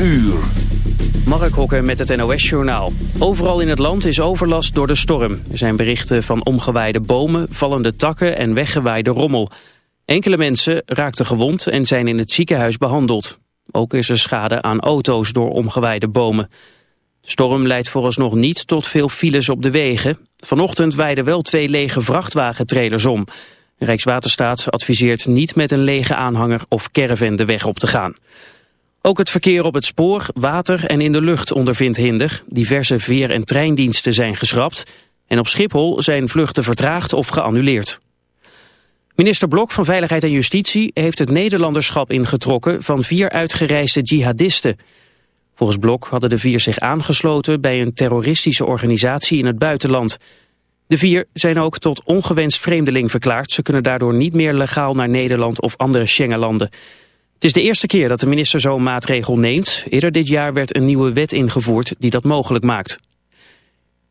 uur. Mark Hokker met het NOS-journaal. Overal in het land is overlast door de storm. Er zijn berichten van omgewaaide bomen, vallende takken en weggewaaide rommel. Enkele mensen raakten gewond en zijn in het ziekenhuis behandeld. Ook is er schade aan auto's door omgewaaide bomen. De storm leidt vooralsnog niet tot veel files op de wegen. Vanochtend weiden wel twee lege vrachtwagentrailers om. Rijkswaterstaat adviseert niet met een lege aanhanger of caravan de weg op te gaan. Ook het verkeer op het spoor, water en in de lucht ondervindt hinder. Diverse veer- en treindiensten zijn geschrapt. En op Schiphol zijn vluchten vertraagd of geannuleerd. Minister Blok van Veiligheid en Justitie heeft het Nederlanderschap ingetrokken van vier uitgereisde jihadisten. Volgens Blok hadden de vier zich aangesloten bij een terroristische organisatie in het buitenland. De vier zijn ook tot ongewenst vreemdeling verklaard. Ze kunnen daardoor niet meer legaal naar Nederland of andere Schengenlanden. Het is de eerste keer dat de minister zo'n maatregel neemt. Eerder dit jaar werd een nieuwe wet ingevoerd die dat mogelijk maakt.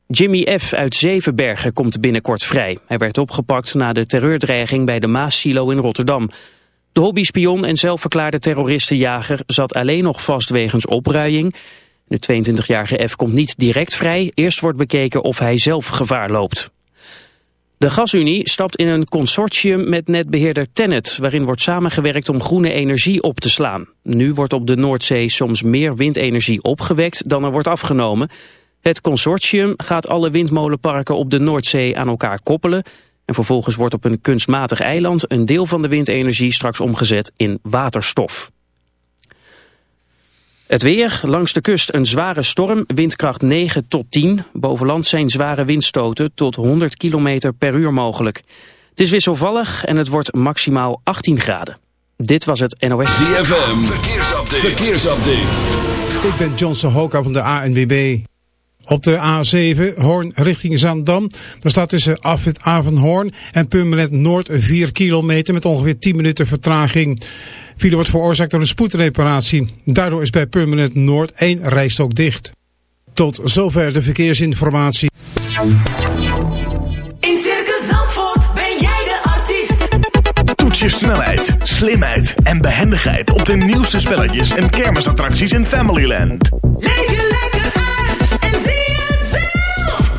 Jimmy F. uit Zevenbergen komt binnenkort vrij. Hij werd opgepakt na de terreurdreiging bij de Maassilo in Rotterdam. De hobbyspion en zelfverklaarde terroristenjager zat alleen nog vast wegens opruiing. De 22-jarige F komt niet direct vrij. Eerst wordt bekeken of hij zelf gevaar loopt. De Gasunie stapt in een consortium met netbeheerder Tennet... waarin wordt samengewerkt om groene energie op te slaan. Nu wordt op de Noordzee soms meer windenergie opgewekt dan er wordt afgenomen. Het consortium gaat alle windmolenparken op de Noordzee aan elkaar koppelen... en vervolgens wordt op een kunstmatig eiland... een deel van de windenergie straks omgezet in waterstof. Het weer, langs de kust een zware storm, windkracht 9 tot 10. Boven land zijn zware windstoten tot 100 km per uur mogelijk. Het is wisselvallig en het wordt maximaal 18 graden. Dit was het NOS. ZFM, verkeersupdate. verkeersupdate. Ik ben John Sohoka van de ANWB. Op de A7 Hoorn richting Zandam. Daar staat tussen Afwit Avenhoorn en Purmerend Noord 4 kilometer met ongeveer 10 minuten vertraging. File wordt veroorzaakt door een spoedreparatie. Daardoor is bij Permanent Noord één rijstok dicht. Tot zover de verkeersinformatie. In Circus Zandvoort ben jij de artiest. Toets je snelheid, slimheid en behendigheid op de nieuwste spelletjes en kermisattracties in Familyland. Leef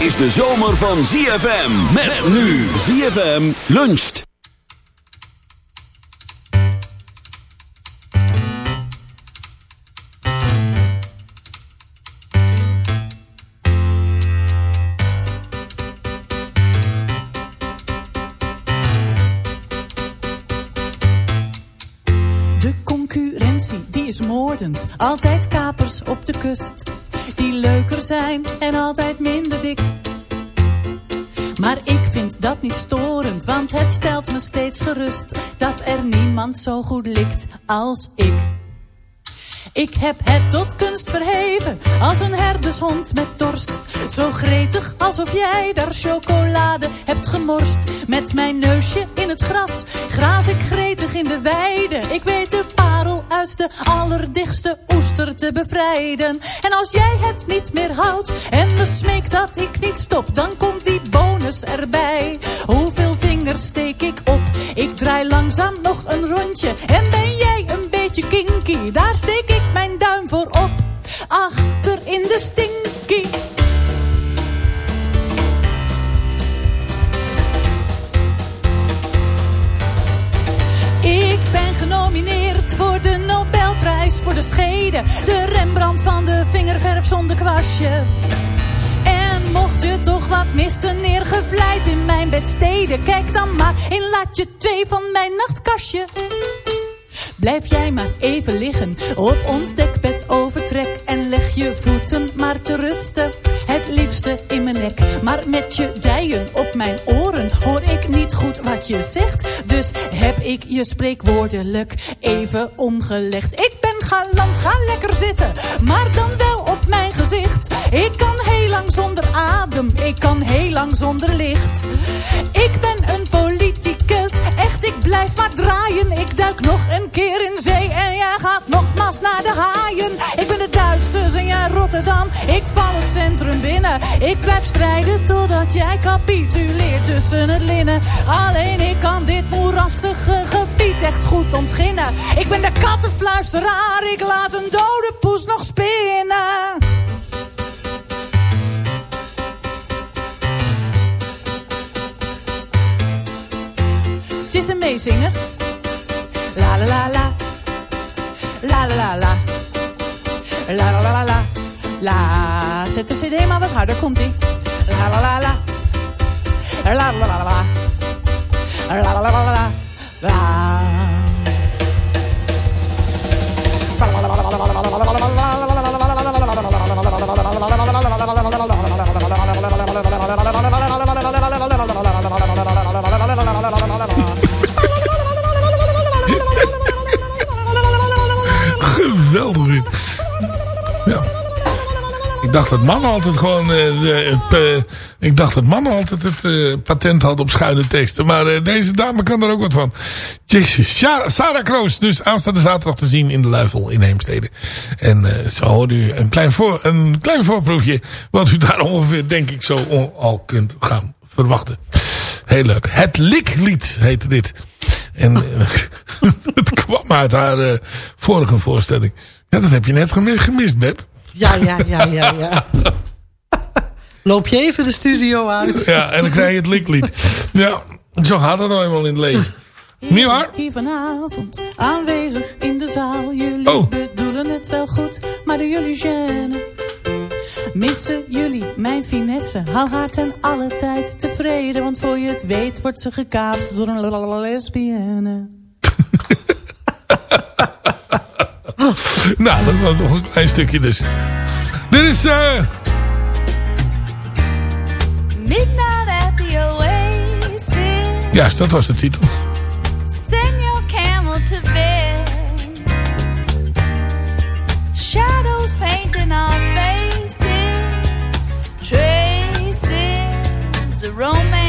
Is de zomer van ZFM. Met nu ZFM luncht. De concurrentie, die is moordend. Altijd kapers op de kust. Die leuker zijn en altijd minder dik. Maar ik vind dat niet storend, want het stelt me steeds gerust dat er niemand zo goed likt als ik. Ik heb het tot kunst verheven, als een herdershond met dorst. Zo gretig alsof jij daar chocolade hebt gemorst. Met mijn neusje in het gras, graas ik gretig in de weide. Ik weet de parel uit de allerdichtste oester te bevrijden. En als jij het niet meer houdt en me smeekt dat ik niet stop, dan komt die bonus erbij. Hoeveel vingers steek ik op? Ik draai langzaam nog een rondje. En ben jij een beetje kinky? Daar steek ik mijn duim voor op. Achter in de stinky. Ik ben genomineerd voor de Nobelprijs voor de schede. De Rembrandt van de vingerverf zonder kwastje. En mocht je toch wat missen, neergevlijd in mijn bedsteden. Kijk dan maar in laatje 2 van mijn nachtkastje. Blijf jij maar even liggen op ons dekbed overtrek en leg je voeten maar te rusten. Het liefste in mijn nek, maar met je dijen op mijn oren hoor ik niet goed wat je zegt. Dus heb ik je spreekwoordelijk even omgelegd. Ik ben galant, ga lekker zitten, maar dan wel op mijn gezicht. Ik kan heel lang zonder adem, ik kan heel lang zonder licht. Ik ben een echt ik blijf maar draaien. Ik duik nog een keer in zee en jij gaat nogmaals naar de haaien. Ik ben de Duitsers en jij Rotterdam, ik val het centrum binnen. Ik blijf strijden totdat jij capituleert tussen het linnen. Alleen ik kan dit moerassige gebied echt goed ontginnen. Ik ben de kattenfluisteraar, ik laat een dode poes nog spinnen. Een meezinger. La la la la. La la la la. La la la la la. La. Zet de cd maar wat harder, komt ie. La la la la. La la la la la. La la la la la. La. Ik dacht dat mannen altijd gewoon... eh, de, het, eh, ik dacht dat mannen altijd het eh, patent hadden op schuine teksten. Maar deze dame kan er ook wat van. Jezus. Sarah Kroos. Dus aanstaande zaterdag te zien in de Luifel in Heemstede. En zo hoort u een klein, voor, een klein voorproefje. Wat u daar ongeveer denk ik zo al kunt gaan verwachten. Heel leuk. Het Liklied heette dit. En het kwam uit haar vorige voorstelling. Ja, dat heb je net gemist, gemist Beb. Ja, ja, ja, ja, ja. Loop je even de studio uit. Ja, en dan krijg je het Liklied. Ja, zo gaat het nou eenmaal in het leven. Niet waar? Hier vanavond aanwezig in de zaal. Jullie Oh. bedoelen het wel goed, maar de jullie gênen. Missen jullie mijn finesse? Hou haar ten alle tijd tevreden. Want voor je het weet wordt ze gekaapt door een lesbienne. Nou, dat was nog een klein stukje dus. Dit is... eh Midnight at the Oasis. juist, dat was de titel. Send your camel to bed. Shadows painting our faces. Traces of romance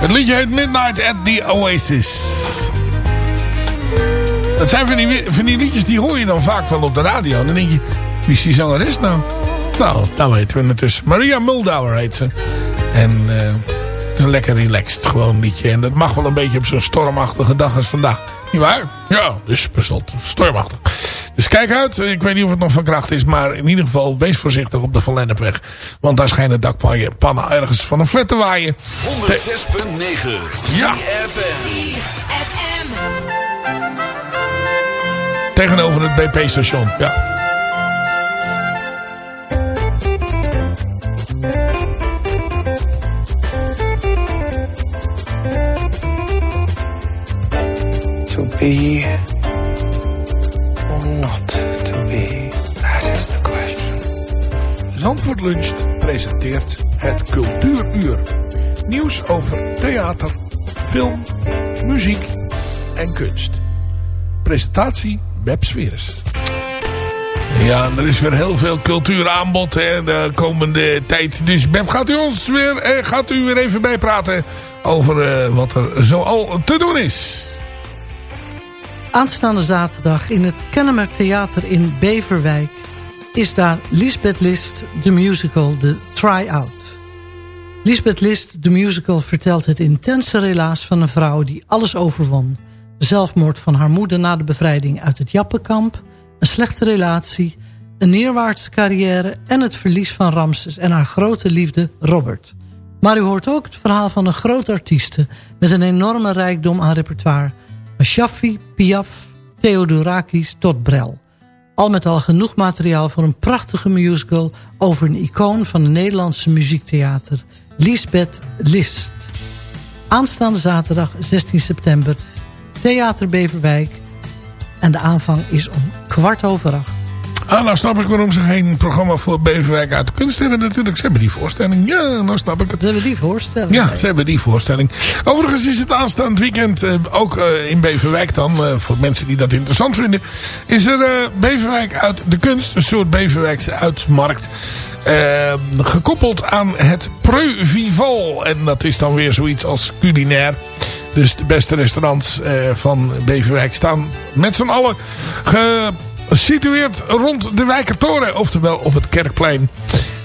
Het liedje heet Midnight at the Oasis. Dat zijn van die, liedjes die hoor je dan vaak wel op de radio. En dan denk je, wie is die zangeres nou? Nou, nou weten we dus. Maria Muldaur heet ze. En eh, het is een lekker relaxed gewoon liedje. En dat mag wel een beetje op zo'n stormachtige dag als vandaag. Niet waar? Ja, dus bestond stormachtig. Dus kijk uit. Ik weet niet of het nog van kracht is. Maar in ieder geval wees voorzichtig op de Van Lennepweg. Want daar schijnen dakpannen ergens van een flat te waaien. 106.9 Ja. Tegenover het BP-station. Ja. To be Zandvoort Luncht presenteert het Cultuuruur. Nieuws over theater, film, muziek en kunst. Presentatie Beb Sweres. Ja, er is weer heel veel cultuuraanbod hè, de komende tijd. Dus Beb, gaat u ons weer, eh, gaat u weer even bijpraten over eh, wat er zoal te doen is. Aanstaande zaterdag in het Kennemer Theater in Beverwijk... is daar Lisbeth List, de musical, de Try-Out. Lisbeth List, de musical, vertelt het intense relaas van een vrouw... die alles overwon. De zelfmoord van haar moeder na de bevrijding uit het Jappenkamp... een slechte relatie, een neerwaartse carrière... en het verlies van Ramses en haar grote liefde Robert. Maar u hoort ook het verhaal van een groot artieste... met een enorme rijkdom aan repertoire... Van Shaffi, Piaf, Theodorakis tot Brel. Al met al genoeg materiaal voor een prachtige musical... over een icoon van het Nederlandse muziektheater. Lisbeth List. Aanstaande zaterdag 16 september. Theater Beverwijk. En de aanvang is om kwart over acht. Ah, nou snap ik waarom ze geen programma voor Beverwijk uit de kunst hebben natuurlijk. Ze hebben die voorstelling. Ja, nou snap ik het. Ze hebben die voorstelling. Ja, ze hebben die voorstelling. Overigens is het aanstaand weekend, eh, ook eh, in Beverwijk dan, eh, voor mensen die dat interessant vinden, is er Beverwijk uit de kunst, een soort Beverwijkse uitmarkt, gekoppeld aan het Preuvival. En dat is dan weer zoiets als culinair. Dus de beste restaurants van Beverwijk staan met z'n allen gesitueerd rond de Wijkertoren. Oftewel op het Kerkplein.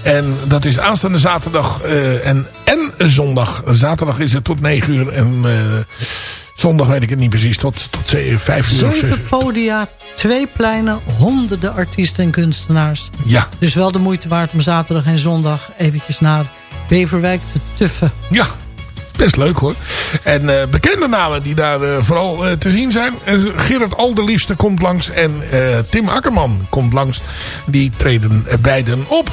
En dat is aanstaande zaterdag eh, en, en zondag. Zaterdag is het tot 9 uur en eh, zondag weet ik het niet precies. Tot, tot 5 uur of 6 Zeven podia, twee pleinen, honderden artiesten en kunstenaars. Ja. Dus wel de moeite waard om zaterdag en zondag eventjes naar Beverwijk te tuffen. Ja, best leuk hoor. En eh, bekende namen die daar eh, vooral eh, te zien zijn. Gerard Alderliefste komt langs en Tim Akkerman komt langs. Die treden beiden op.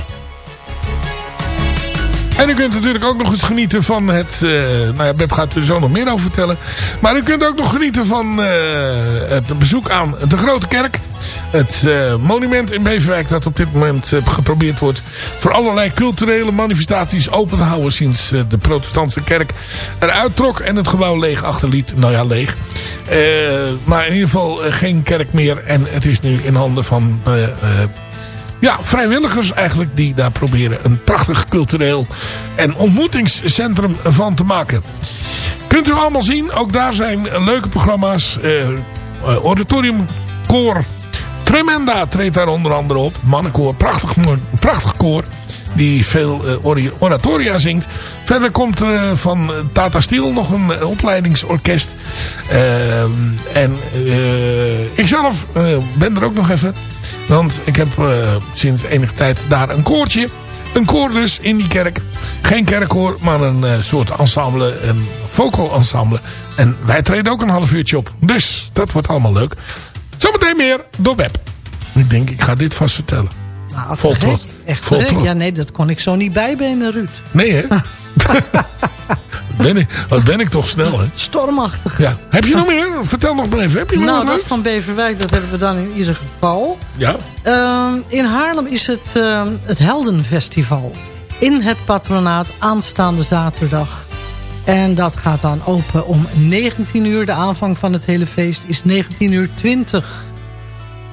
En u kunt natuurlijk ook nog eens genieten van het... nou ja, Beb gaat er zo nog meer over vertellen. Maar u kunt ook nog genieten van het bezoek aan de Grote Kerk. Het eh, monument in Beverwijk dat op dit moment eh, geprobeerd wordt... voor allerlei culturele manifestaties open te houden... sinds eh, de protestantse kerk eruit trok en het gebouw leeg achterliet. Nou ja, leeg. Maar in ieder geval geen kerk meer. En het is nu in handen van... ja, vrijwilligers eigenlijk die daar proberen een prachtig cultureel en ontmoetingscentrum van te maken. Kunt u allemaal zien, ook daar zijn leuke programma's. eh, auditoriumkoor Tremenda treedt daar onder andere op. Mannenkoor, prachtig, prachtig koor. Die veel eh, ori- oratoria zingt. Verder komt er eh, van Tata Steel nog een eh, opleidingsorkest. Ehm, en eh, ikzelf eh, ben er ook nog even. Want ik heb eh, sinds enige tijd daar een koortje. Een koor dus in die kerk. Geen kerkkoor, maar een eh, soort ensemble. Een vocal ensemble. En wij treden ook een half uurtje op. Dus dat wordt allemaal leuk. Zometeen meer door Web. Ik denk, ik ga dit vast vertellen. Nou, Vol trots. Echt Vol trots. Ja, nee, dat kon ik zo niet bijbenen, Ruud. Nee, hè? ben ik, wat ben ik toch snel, hè? Stormachtig. Ja. Heb je nog meer? Vertel nog maar even. Heb je nog Nou, dat leuks? van Beverwijk, dat hebben we dan in ieder geval. Ja. Ehm, in Haarlem is het, ehm, het Heldenfestival. In het patronaat aanstaande zaterdag. En dat gaat dan open om 19 uur. De aanvang van het hele feest is 19 uur 20.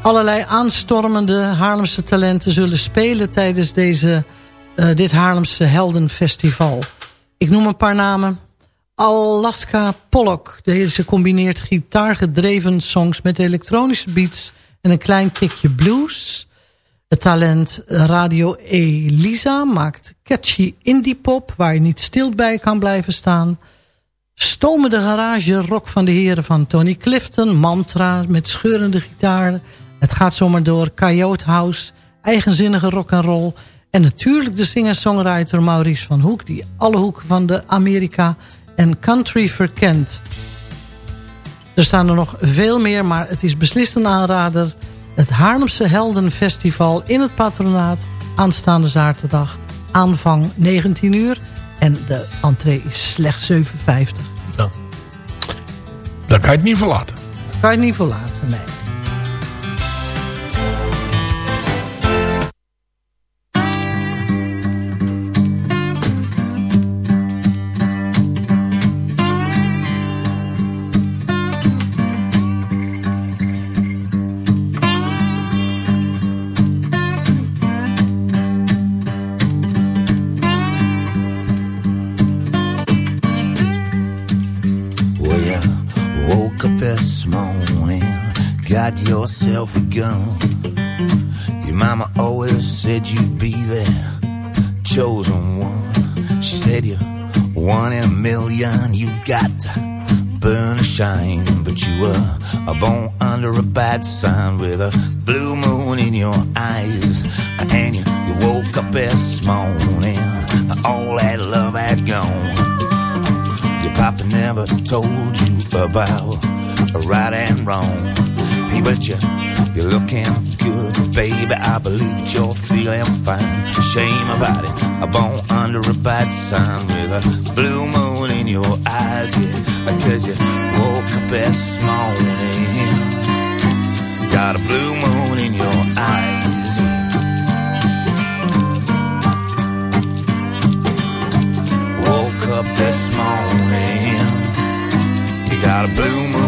Allerlei aanstormende Haarlemse talenten zullen spelen tijdens deze, eh, dit Haarlemse Heldenfestival. Ik noem een paar namen. Alaska Pollock. Deze combineert gitaargedreven songs met elektronische beats en een klein tikje blues. Het talent Radio Elisa maakt catchy indie pop waar je niet stil bij kan blijven staan. Stomende garage rock van de heren van Tony Clifton, mantra met scheurende gitaren. Het gaat zomaar door, Coyote House, eigenzinnige rock and roll en natuurlijk de singer-songwriter Maurice van Hoek die alle hoeken van de Amerika en country verkent. Er staan er nog veel meer, maar het is beslist een aanrader. Het Haarlemse Heldenfestival in het patronaat aanstaande zaterdag. Aanvang 19 uur en de entree is slechts 7,50. Daar kan je het niet verlaten. Kan je niet verlaten, nee. Yourself a gun. Your mama always said you'd be there, chosen one. She said you're one in a million, you got to burn a shine. But you were born under a bad sign with a blue moon in your eyes. And you, you woke up this morning, all that love had gone. Your papa never told you about right and wrong. But you, you're looking good, baby. I believe you're feeling fine. Shame about it. I'm born under a bad sign with a blue moon in your eyes, yeah. Cause you woke up this morning, got a blue moon in your eyes. Woke up this morning, you got a blue moon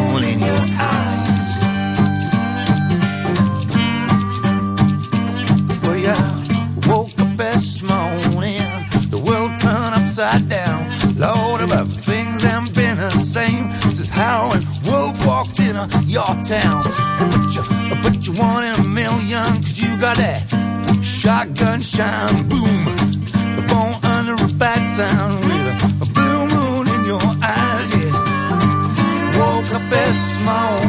upside down. Lord, about things haven't been the same since Howard Wolf walked in your town. But you, but you one in a million, cause you got that shotgun shine boom. Born under a bad sound with a, a blue moon in your eyes, yeah. Woke up this morning,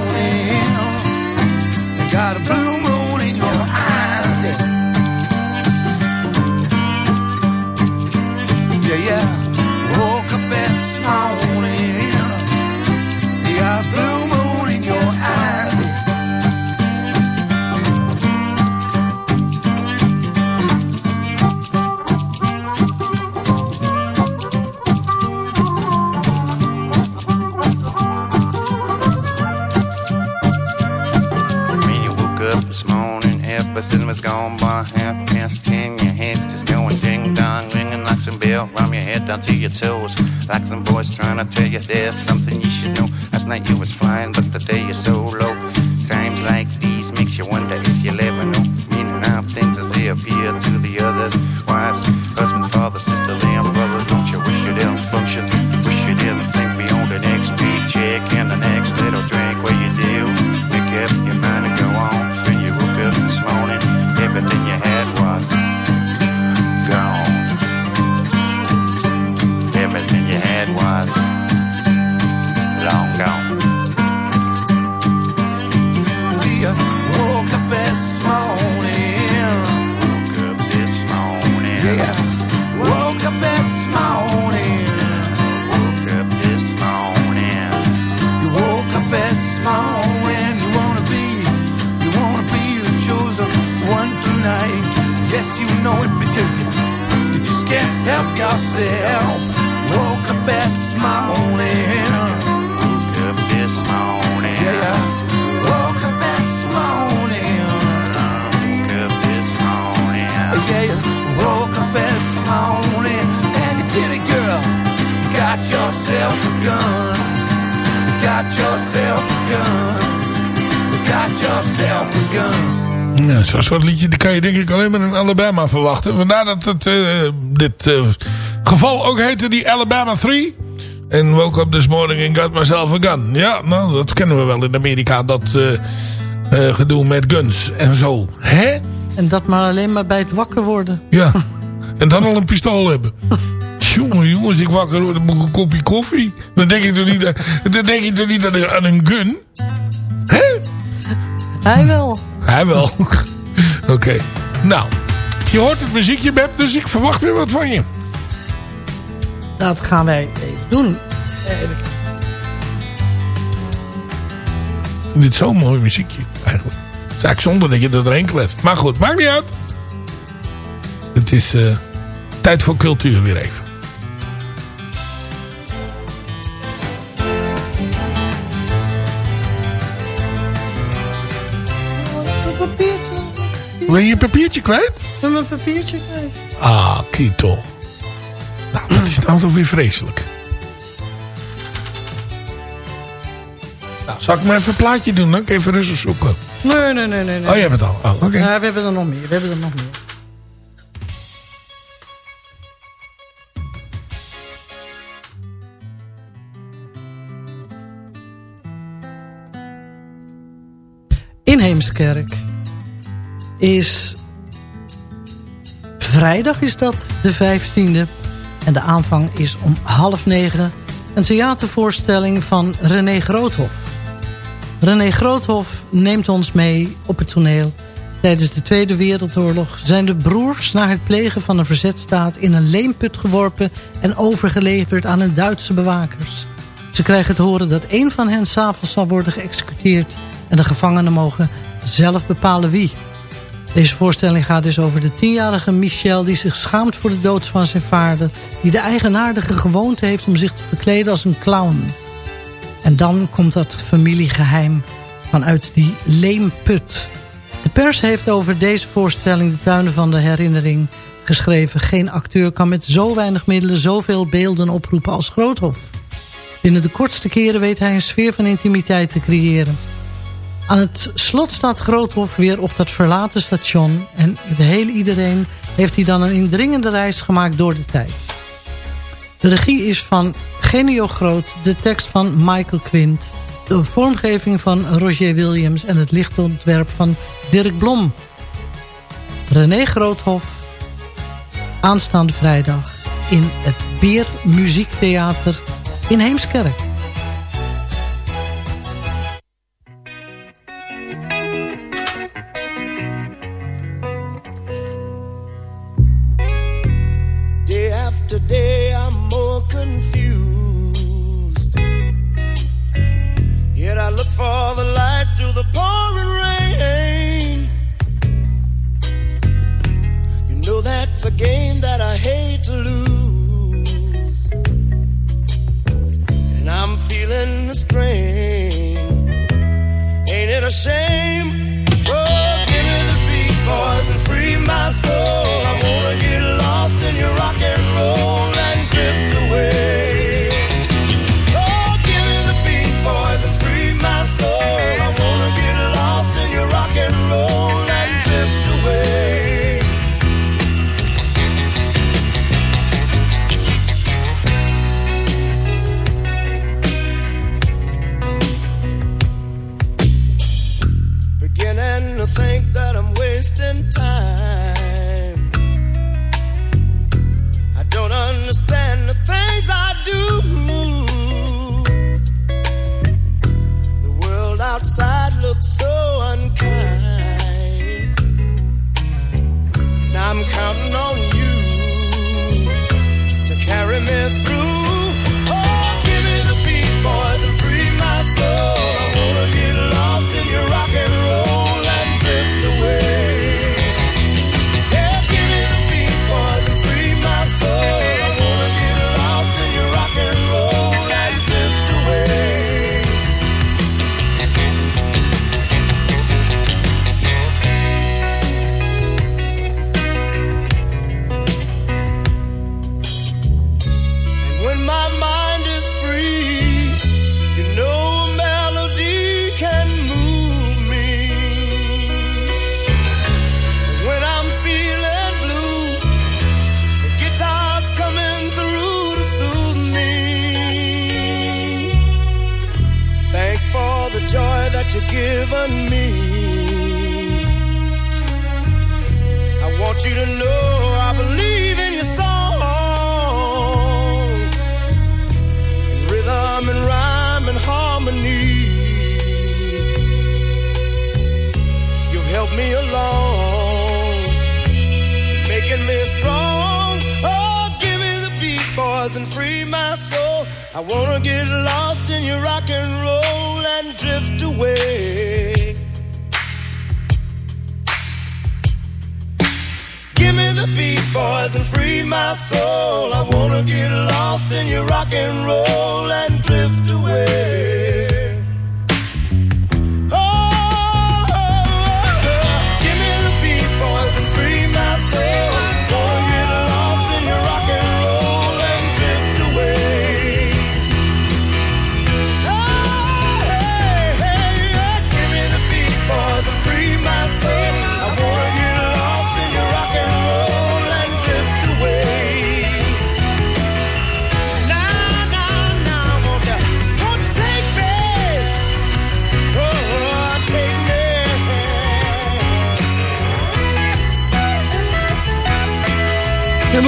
everything was gone by half past ten. Your head just going ding dong, ringing like some bell from your head down to your toes. Like some voice trying to tell you there's something you should know. Last night you was flying, but today you're so low. Alabama verwachten. Vandaar dat het, eh, dit eh, geval ook heette die Alabama 3. En woke up this morning and got myself a gun. Ja, nou, dat kennen we wel in Amerika. Dat eh, gedoe met guns en zo. Hè? En dat maar alleen maar bij het wakker worden. Ja. En dan al een pistool hebben. Jongen, jongens, ik wakker word, dan moet ik een kopje koffie. Dan denk ik toch niet, dan denk ik toch niet aan, aan een gun? Hè? Hij wel. Hij wel. Oké. Nou, je hoort het muziekje, Beb, dus ik verwacht weer wat van je. Dat gaan wij doen. Ik vind dit zo'n mooi muziekje, eigenlijk. Het is eigenlijk zonde dat je er doorheen kletst. Maar goed, maakt niet uit. Het is eh, tijd voor cultuur weer even. Ben je je papiertje kwijt? Ben mijn papiertje kwijt. Ah, Kito. Nou, dat is nou toch weer vreselijk. Nou, zal ik maar even een plaatje doen? Dan kan ik even rustig zoeken. Nee, nee, nee, nee. nee. Oh, je hebt het al. Oh, oké. Ja, we hebben er nog meer. We hebben er nog meer. In Heemskerk is vrijdag is dat de 15e en de aanvang is om half negen een theatervoorstelling van René Groothof. René Groothof neemt ons mee op het toneel. Tijdens de Tweede Wereldoorlog zijn de broers na het plegen van een verzetstaat in een leemput geworpen en overgeleverd aan de Duitse bewakers. Ze krijgen te horen dat één van hen s'avonds zal worden geëxecuteerd en de gevangenen mogen zelf bepalen wie. Deze voorstelling gaat dus over de tienjarige Michel... die zich schaamt voor de dood van zijn vader... die de eigenaardige gewoonte heeft om zich te verkleden als een clown. En dan komt dat familiegeheim vanuit die leemput. De pers heeft over deze voorstelling de tuinen van de herinnering geschreven. Geen acteur kan met zo weinig middelen zoveel beelden oproepen als Groothof. Binnen de kortste keren weet hij een sfeer van intimiteit te creëren. Aan het slot staat Groothof weer op dat verlaten station... en de hele iedereen heeft hij dan een indringende reis gemaakt door de tijd. De regie is van Genio Groot, de tekst van Michael Quint... de vormgeving van Roger Williams en het lichtontwerp van Dirk Blom. René Groothof, aanstaande vrijdag in het Beer Muziektheater in Heemskerk.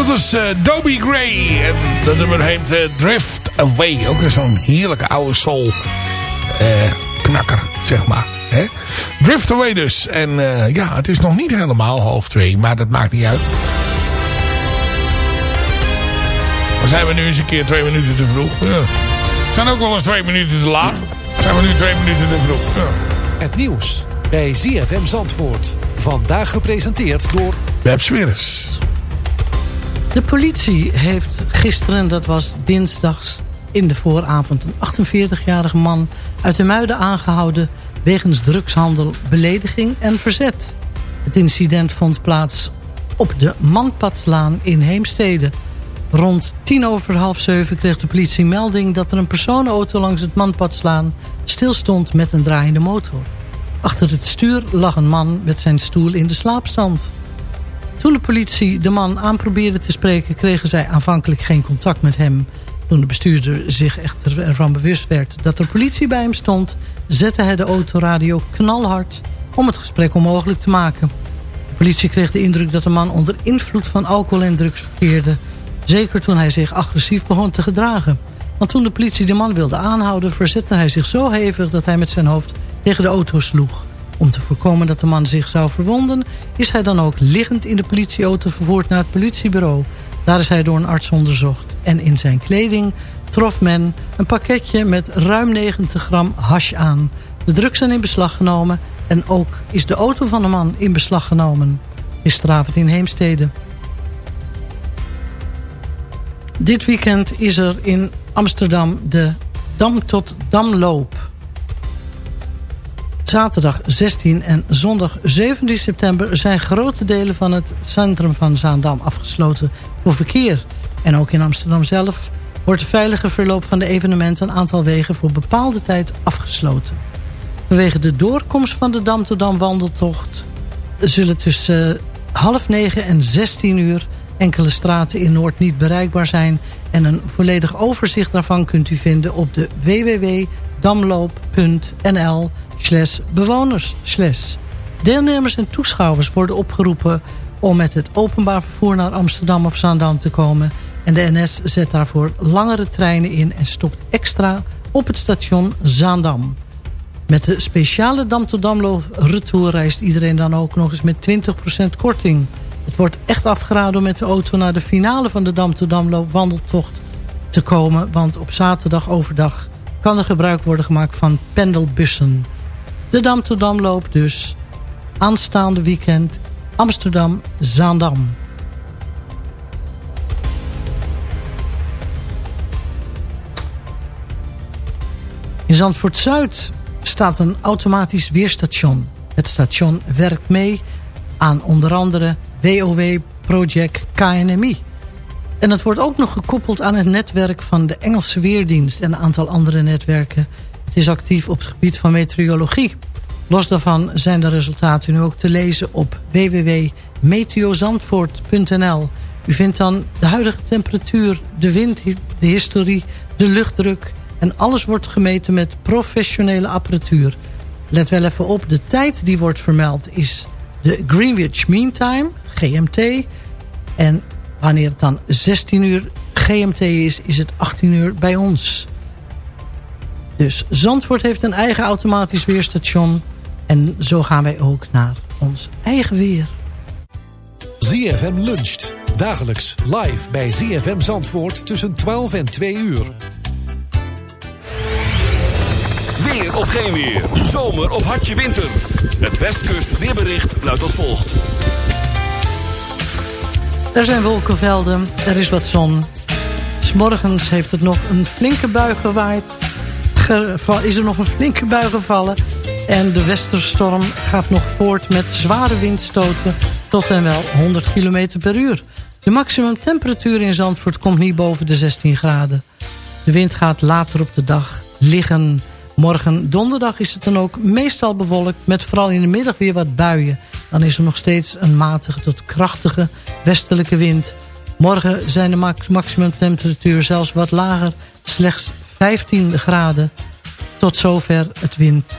Dat was eh Dobie Gray. En dat nummer heet eh, Drift Away. Ook weer zo'n heerlijke oude soul eh, knakker, zeg maar. Hè? Drift Away dus. En ja, het is nog niet helemaal half twee. Maar dat maakt niet uit. Dan zijn we nu eens een keer twee minuten te vroeg. Ja. We zijn ook wel eens twee minuten te laat. Zijn we nu twee minuten te vroeg. Ja. Het nieuws bij ZFM Zandvoort. Vandaag gepresenteerd door... Web Smeres. De politie heeft gisteren, dat was dinsdags in de vooravond... een 48-jarige man uit de Muiden aangehouden... wegens drugshandel, belediging en verzet. Het incident vond plaats op de Manpadslaan in Heemstede. Rond tien over half zeven kreeg de politie melding... dat er een personenauto langs het Manpadslaan stilstond met een draaiende motor. Achter het stuur lag een man met zijn stoel in de slaapstand... Toen de politie de man aan probeerde te spreken... kregen zij aanvankelijk geen contact met hem. Toen de bestuurder zich echter ervan bewust werd dat er politie bij hem stond... zette hij de autoradio knalhard om het gesprek onmogelijk te maken. De politie kreeg de indruk dat de man onder invloed van alcohol en drugs verkeerde. Zeker toen hij zich agressief begon te gedragen. Want toen de politie de man wilde aanhouden... verzette hij zich zo hevig dat hij met zijn hoofd tegen de auto sloeg. Om te voorkomen dat de man zich zou verwonden... is hij dan ook liggend in de politieauto vervoerd naar het politiebureau. Daar is hij door een arts onderzocht. En in zijn kleding trof men een pakketje met ruim 90 gram hash aan. De drugs zijn in beslag genomen... en ook is de auto van de man in beslag genomen. Gisteravond in Heemstede. Dit weekend is er in Amsterdam de Dam tot Damloop zaterdag 16 en zondag 17 september... zijn grote delen van het centrum van Zaandam afgesloten voor verkeer. En ook in Amsterdam zelf wordt de veilige verloop van de evenementen... een aantal wegen voor bepaalde tijd afgesloten. Vanwege de doorkomst van de Dam tot Dam wandeltocht... zullen tussen eh, half negen en 16 uur enkele straten in Noord niet bereikbaar zijn... en een volledig overzicht daarvan kunt u vinden op de www.damloop.nl bewoners. Deelnemers en toeschouwers worden opgeroepen om met het openbaar vervoer naar Amsterdam of Zaandam te komen. En de NS zet daarvoor langere treinen in en stopt extra op het station Zaandam. Met de speciale Dam tot Damlo retour reist iedereen dan ook nog eens met 20% korting. Het wordt echt afgeraden om met de auto naar de finale van de Dam tot Damlo wandeltocht te komen. Want op zaterdag overdag kan er gebruik worden gemaakt van pendelbussen. De Dam tot Damloop dus. Aanstaande weekend Amsterdam-Zaandam. In Zandvoort-Zuid staat een automatisch weerstation. Het station werkt mee aan onder andere WOW Project KNMI. En het wordt ook nog gekoppeld aan het netwerk van de Engelse Weerdienst... en een aantal andere netwerken. Het is actief op het gebied van meteorologie. Los daarvan zijn de resultaten nu ook te lezen op www.meteozandvoort.nl. U vindt dan de huidige temperatuur, de wind, de historie, de luchtdruk... en alles wordt gemeten met professionele apparatuur. let wel even op, de tijd die wordt vermeld is de Greenwich Mean Time, GMT. En wanneer het dan 16 uur GMT is, is het 18 uur bij ons. Dus Zandvoort heeft een eigen automatisch weerstation. En zo gaan wij ook naar ons eigen weer. ZFM luncht. Dagelijks live bij ZFM Zandvoort tussen 12 en 2 uur. Weer of geen weer. Zomer of hartje winter. Het Westkust weerbericht luidt als volgt. Er zijn wolkenvelden, er is wat zon. S'morgens heeft het nog een flinke bui gewaaid. Ge- is er nog een flinke bui gevallen. En de westerstorm gaat nog voort met zware windstoten tot en wel 100 km per uur. De maximumtemperatuur in Zandvoort komt niet boven de 16 graden. De wind gaat later op de dag liggen. Morgen donderdag is het dan ook meestal bewolkt... met vooral in de middag weer wat buien. Dan is er nog steeds een matige tot krachtige westelijke wind. Morgen zijn de max maximumtemperatuur zelfs wat lager. Slechts 15 graden. Tot zover het wind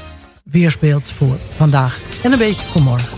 weersbeeld voor vandaag. En een beetje voor morgen.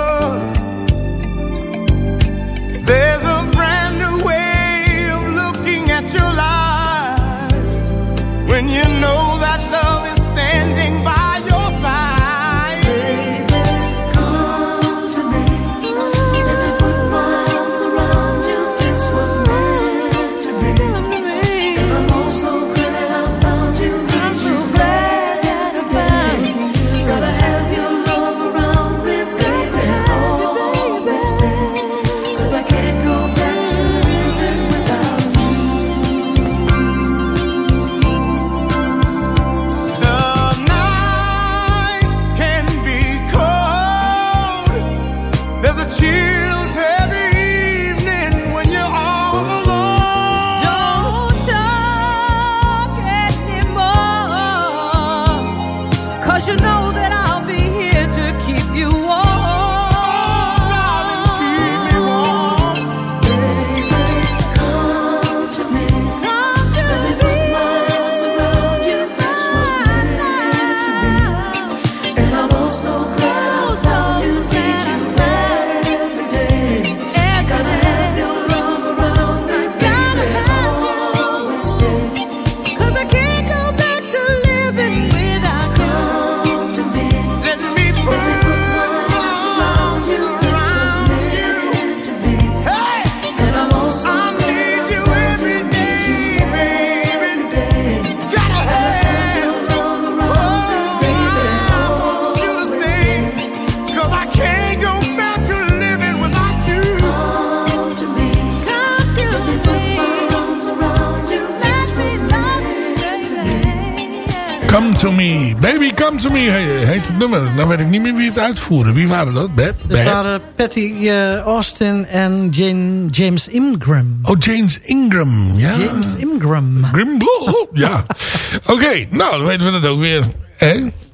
nummer. Nou weet ik niet meer wie het uitvoeren. Wie waren dat? Beb? Beb? waren Patty eh, Austin en Jane, James Ingram. Oh, James Ingram. Ja. James Ingram. Grimble, ja. Oké, nou, dan weten we dat ook weer.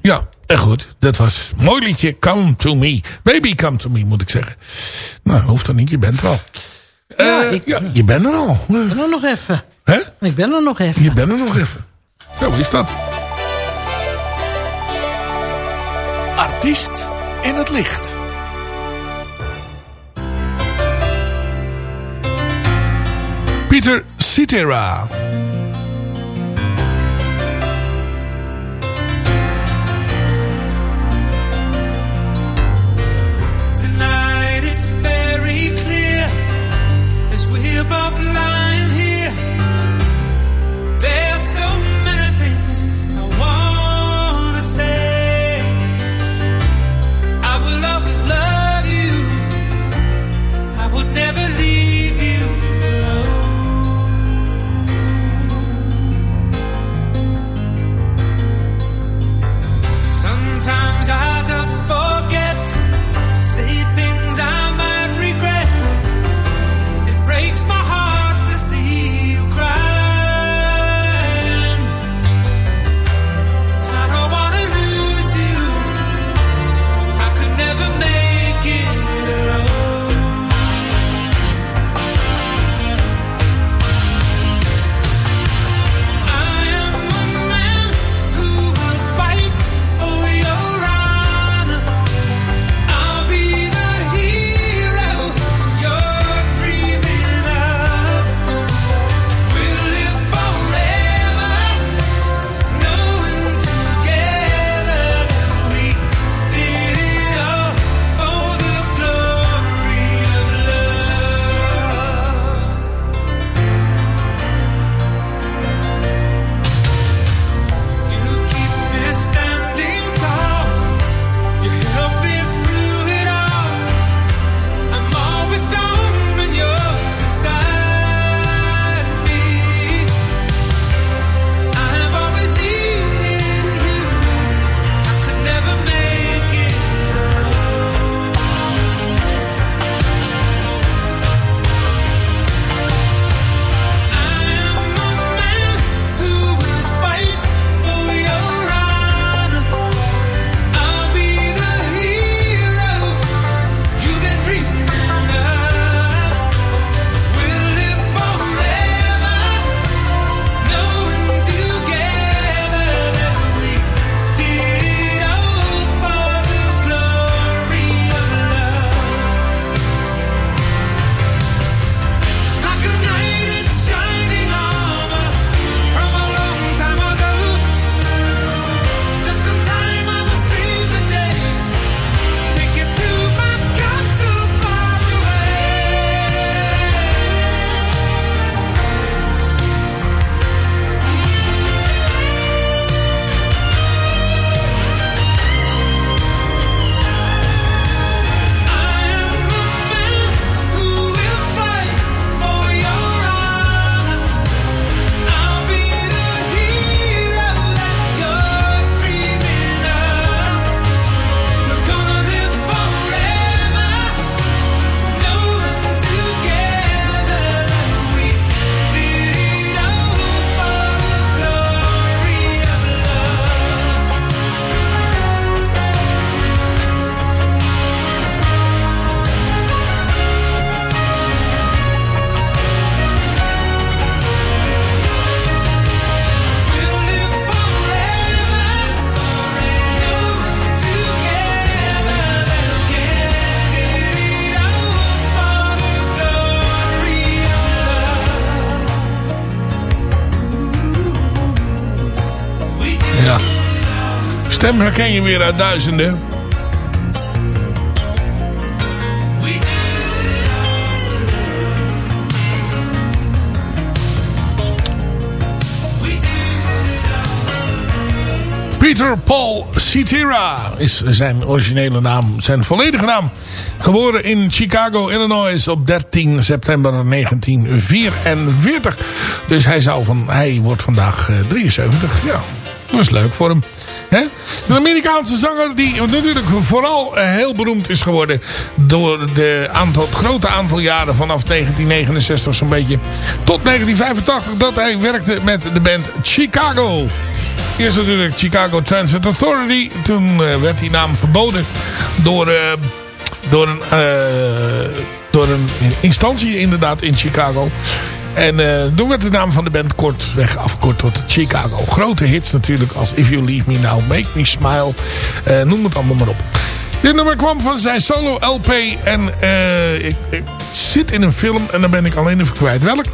Ja, echt goed. Dat was een mooi liedje. Come to me. Baby, come to me, moet ik zeggen. Nou, hoeft dan niet. Je bent er al. Ja, Eh, ik ja, je bent er al. ben er nog even. Hè? Ik ben er nog even. Je bent er nog even. Zo is dat. Artiest in het licht. Pieter Cetera. Tonight it's very clear as we're both lying Stem herken je weer uit duizenden. Peter Paul Cetera is zijn originele naam, zijn volledige naam. Geboren in Chicago, Illinois op 13 september 1944. Dus hij, zou van, hij wordt vandaag eh, 73. Ja, Dat was leuk voor hem. Hè? Een Amerikaanse zanger die natuurlijk vooral eh, heel beroemd is geworden... door de aantal, het grote aantal jaren vanaf 1969 zo'n beetje... tot 1985 dat hij werkte met de band Chicago. Eerst natuurlijk Chicago Transit Authority. Toen eh, werd die naam verboden door, eh, door, een, door een instantie inderdaad in Chicago. En eh, toen werd de naam van de band kortweg afgekort tot Chicago. Grote hits natuurlijk als If You Leave Me Now, Make Me Smile. Eh, noem het allemaal maar op. Dit nummer kwam van zijn solo LP. En eh, ik, zit in een film en dan ben ik alleen even kwijt welk.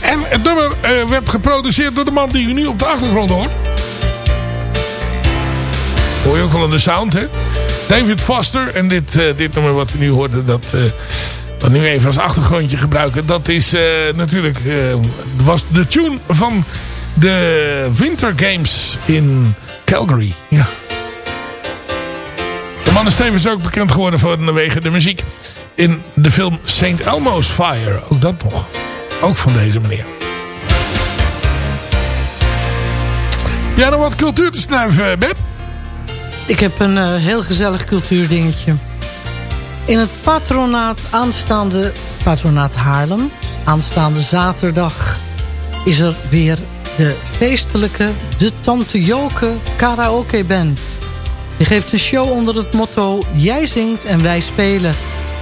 En het nummer werd geproduceerd door de man die u nu op de achtergrond hoort. Hoor je ook al in de sound, hè? David Foster. En dit, dit nummer wat u nu hoorde, dat... wat nu even als achtergrondje gebruiken. Dat is eh, natuurlijk... eh, was de tune van de Winter Games in Calgary. Ja. De man is ook bekend geworden vanwege de muziek in de film St. Elmo's Fire. Ook dat nog. Ook van deze meneer. Heb jij nog wat cultuur te snuiven, Beb? Ik heb een eh, heel gezellig cultuurdingetje. In het patronaat aanstaande patronaat Haarlem, aanstaande zaterdag, is er weer de feestelijke De Tante Joke Karaoke Band. Die geeft een show onder het motto Jij zingt en wij spelen.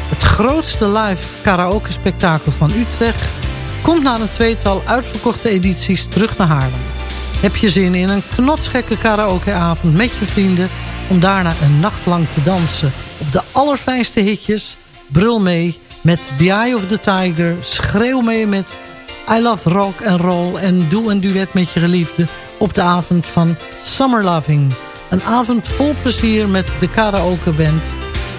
Het grootste live karaoke spektakel van Utrecht komt na een tweetal uitverkochte edities terug naar Haarlem. Heb je zin in een knotsgekke karaokeavond met je vrienden... om daarna een nacht lang te dansen op de allerfijnste hitjes? Brul mee met The Eye of the Tiger. Schreeuw mee met I Love Rock and Roll. En doe een duet met je geliefde op de avond van Summer Loving. Een avond vol plezier met de karaoke band.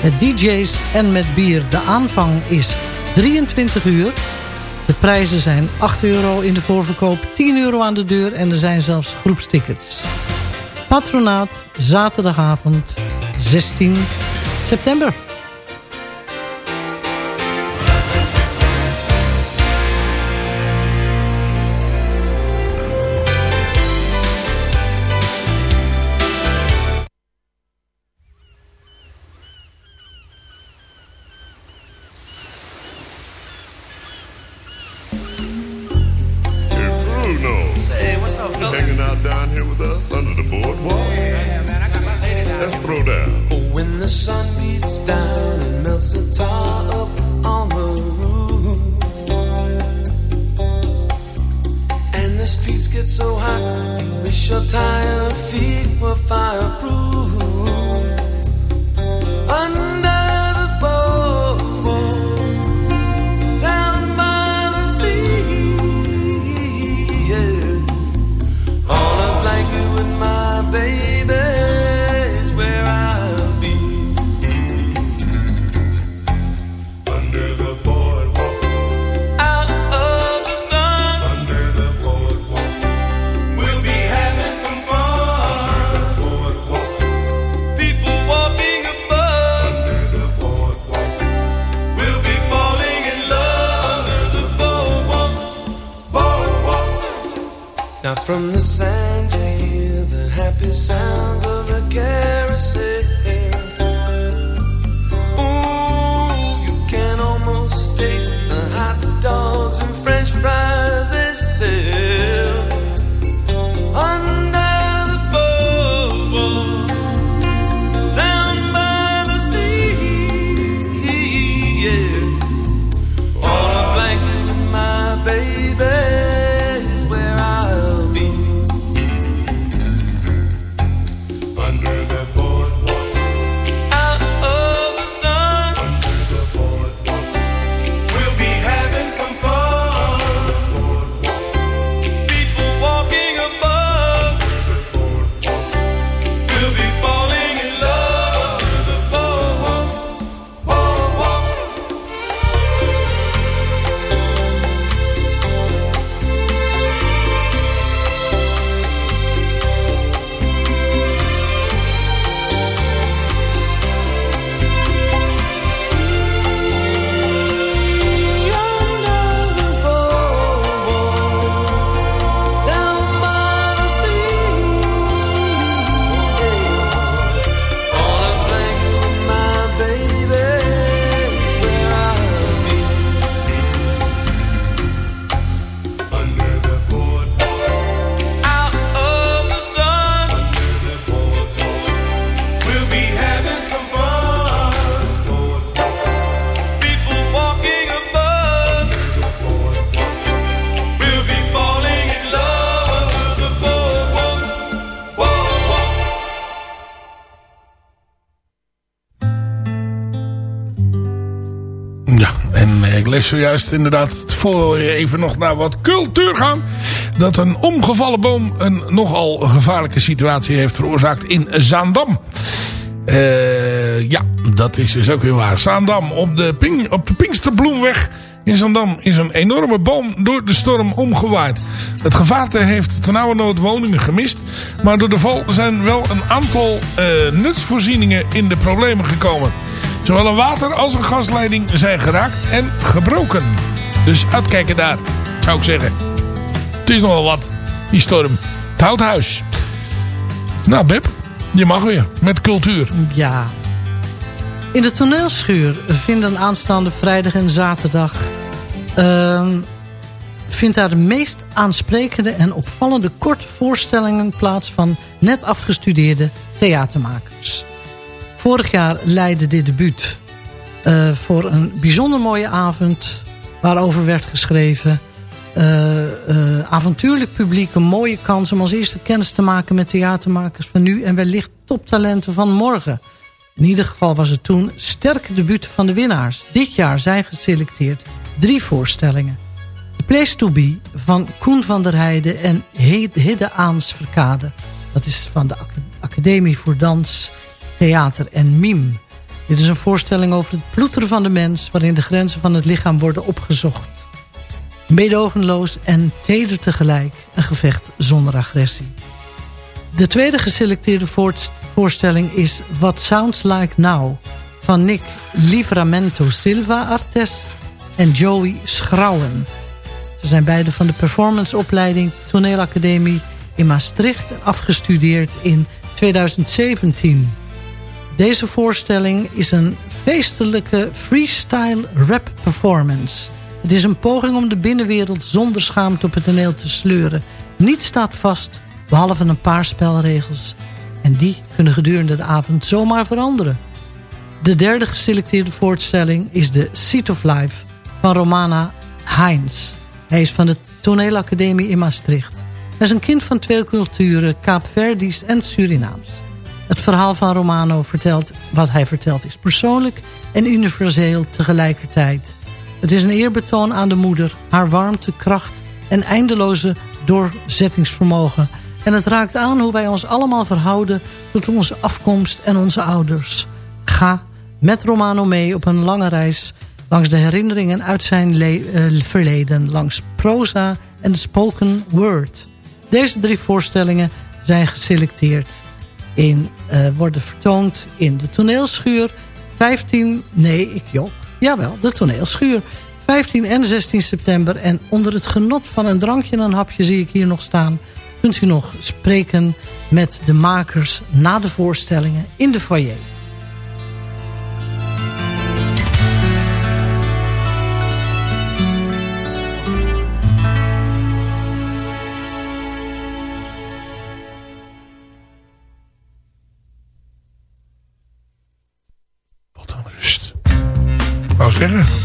Met DJ's en met bier. De aanvang is 23 uur. De prijzen zijn 8 euro in de voorverkoop, 10 euro aan de deur en er zijn zelfs groepstickets. Patronaat, zaterdagavond, 16 september. Lees zojuist inderdaad, voor even nog naar wat cultuur gaan... dat een omgevallen boom een nogal gevaarlijke situatie heeft veroorzaakt in Zaandam. Eh, ja, dat is dus ook weer waar. Zaandam, op de, Ping, op de Pinksterbloemweg in Zaandam is een enorme boom door de storm omgewaaid. Het gevaarte heeft ternauwernood woningen gemist. Maar door de val zijn wel een aantal eh, nutsvoorzieningen in de problemen gekomen. Zowel een water- als een gasleiding zijn geraakt en gebroken. Dus uitkijken daar, zou ik zeggen. Het is nogal wat, die storm. Het houthuis. Nou, Beb, je mag weer met cultuur. Ja. In de toneelschuur vinden aanstaande vrijdag en zaterdag... ehm, vindt daar de meest aansprekende en opvallende korte voorstellingen plaats... van net afgestudeerde theatermakers. Vorig jaar leidde dit debuut eh, voor een bijzonder mooie avond... waarover werd geschreven... eh, avontuurlijk publiek een mooie kans om als eerste kennis te maken met theatermakers van nu... en wellicht toptalenten van morgen. In ieder geval was het toen sterke debuut van de winnaars. Dit jaar zijn geselecteerd drie voorstellingen. The Place to Be van Koen van der Heijden en Hidde Aans Verkade. Dat is van de Ac- Academie voor Dans, Theater en Mime. Dit is een voorstelling over het ploeteren van de mens... waarin de grenzen van het lichaam worden opgezocht. Meedogenloos en teder tegelijk. Een gevecht zonder agressie. De tweede geselecteerde voorstelling is What Sounds Like Now... van Nick Livramento Silva Artes en Joey Schrouwen. Ze zijn beide van de performanceopleiding Toneelacademie in Maastricht... afgestudeerd in 2017. Deze voorstelling is een feestelijke freestyle rap performance. Het is een poging om de binnenwereld zonder schaamte op het toneel te sleuren. Niets staat vast, behalve een paar spelregels. En die kunnen gedurende de avond zomaar veranderen. De derde geselecteerde voorstelling is de Seat of Life van Romana Heinz. Hij is van de toneelacademie in Maastricht. Hij is een kind van twee culturen, Kaapverdisch en Surinaams. Het verhaal van Romano vertelt wat hij vertelt is persoonlijk en universeel tegelijkertijd. Het is een eerbetoon aan de moeder, haar warmte, kracht en eindeloze doorzettingsvermogen. En het raakt aan hoe wij ons allemaal verhouden tot onze afkomst en onze ouders. Ga met Romano mee op een lange reis langs de herinneringen uit zijn eh, verleden, langs proza en de spoken word. Deze drie voorstellingen zijn geselecteerd in, eh, worden vertoond in de toneelschuur 15, nee ik jok, jawel, de toneelschuur 15 en 16 september. En onder het genot van een drankje en een hapje zie ik hier nog staan, kunt u nog spreken met de makers na de voorstellingen in de foyer.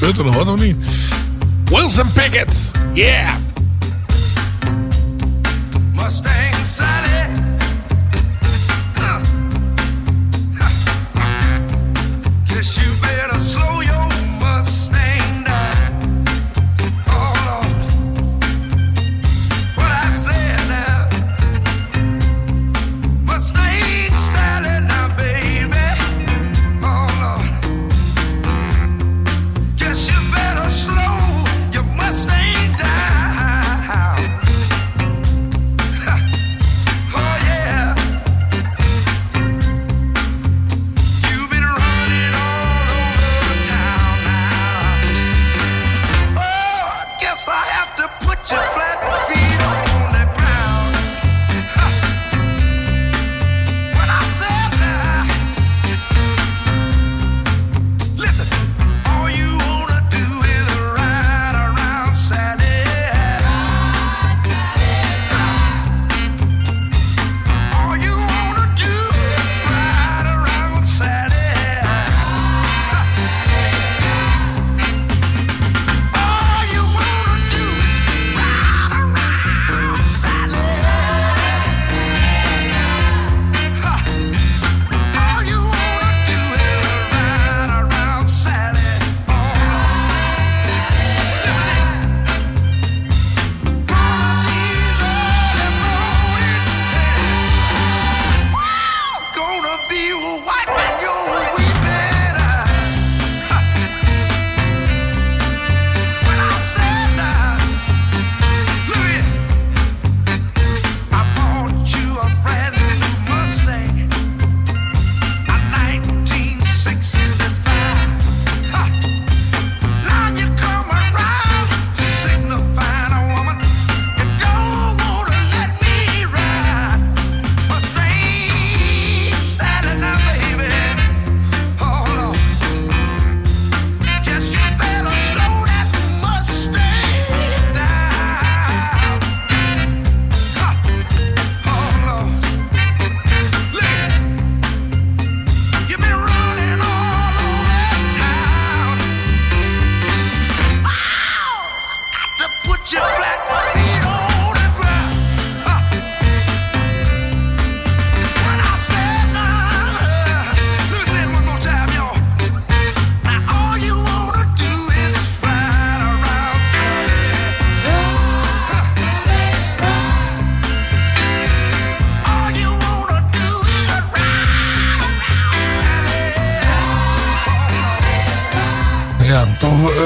Zeggen, gebeurt er nog niet? Wilson Pickett, yeah!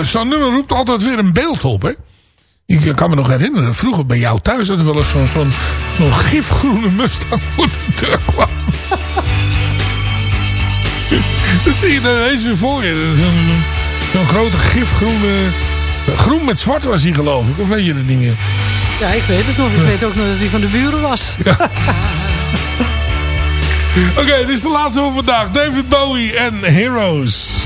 Zo'n nummer roept altijd weer een beeld op, hè? Ik kan me nog herinneren, vroeger bij jou thuis... dat er wel eens zo'n zo'n zo'n gifgroene Mustang voor de deur kwam. dat zie je dan ineens weer voor je. Zo'n grote gifgroene... Groen met zwart was hij geloof ik, of weet je het niet meer? Ja, ik weet het nog. Ik weet ook nog dat hij van de buren was. Oké, dit is de laatste voor vandaag. David Bowie en Heroes.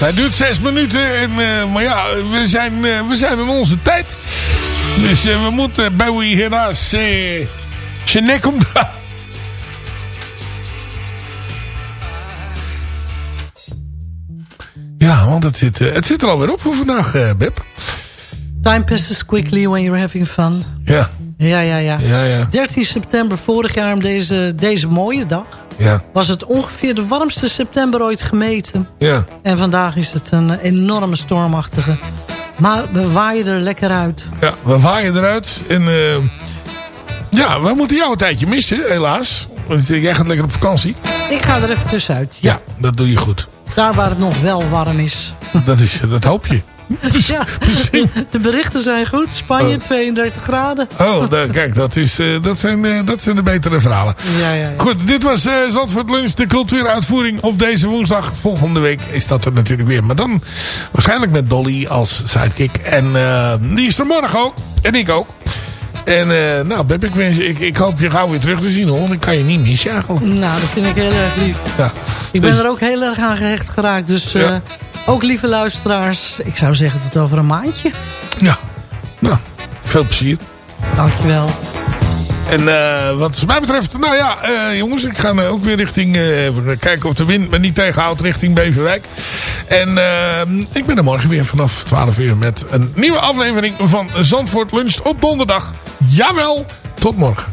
Hij duurt zes minuten. En, eh, maar ja, we zijn, eh, we zijn in onze tijd. Dus eh, we moeten Bowie helaas zijn nek omdraaien. Ja, want het zit, het zit er alweer op voor vandaag, Beb. Time passes quickly when you're having fun. Ja. Ja, ja, ja. Ja, ja. 13 september vorig jaar, om deze, deze mooie dag... Ja. was het ongeveer de warmste september ooit gemeten. Ja. En vandaag is het een enorme stormachtige. Maar we waaien er lekker uit. Ja, we waaien eruit. En eh, ja, we moeten jou een tijdje missen, helaas. Want jij gaat lekker op vakantie. Ik ga er even tussenuit. Ja, dat doe je goed. Daar waar het nog wel warm is. Dat, is, dat hoop je. ja, de berichten zijn goed. Spanje 32 graden. Oh, da- kijk, dat, is, eh, dat, zijn, eh, dat zijn de betere verhalen. Ja, ja, ja. Goed, dit was eh Zandvoort Lunch, de cultuuruitvoering op deze woensdag. Volgende week is dat er natuurlijk weer. Maar dan waarschijnlijk met Dolly als sidekick. En die is er morgen ook. En ik ook. En nou, Beb, ik, ik, ik hoop je gauw weer terug te zien hoor. Want ik kan je niet missen eigenlijk. Nou, dat vind ik heel erg lief. Ja. Ik ben Dus- er ook heel erg aan gehecht geraakt. Dus Ja. Ook lieve luisteraars. Ik zou zeggen tot over een maandje. Ja. Nou, veel plezier. Dankjewel. En eh, wat mij betreft, nou ja, eh, jongens, ik ga ook weer richting, even kijken of de wind me niet tegenhoudt richting Beverwijk. En ik ben er morgen weer vanaf 12 uur met een nieuwe aflevering van Zandvoort Lunch op donderdag. Jawel, tot morgen.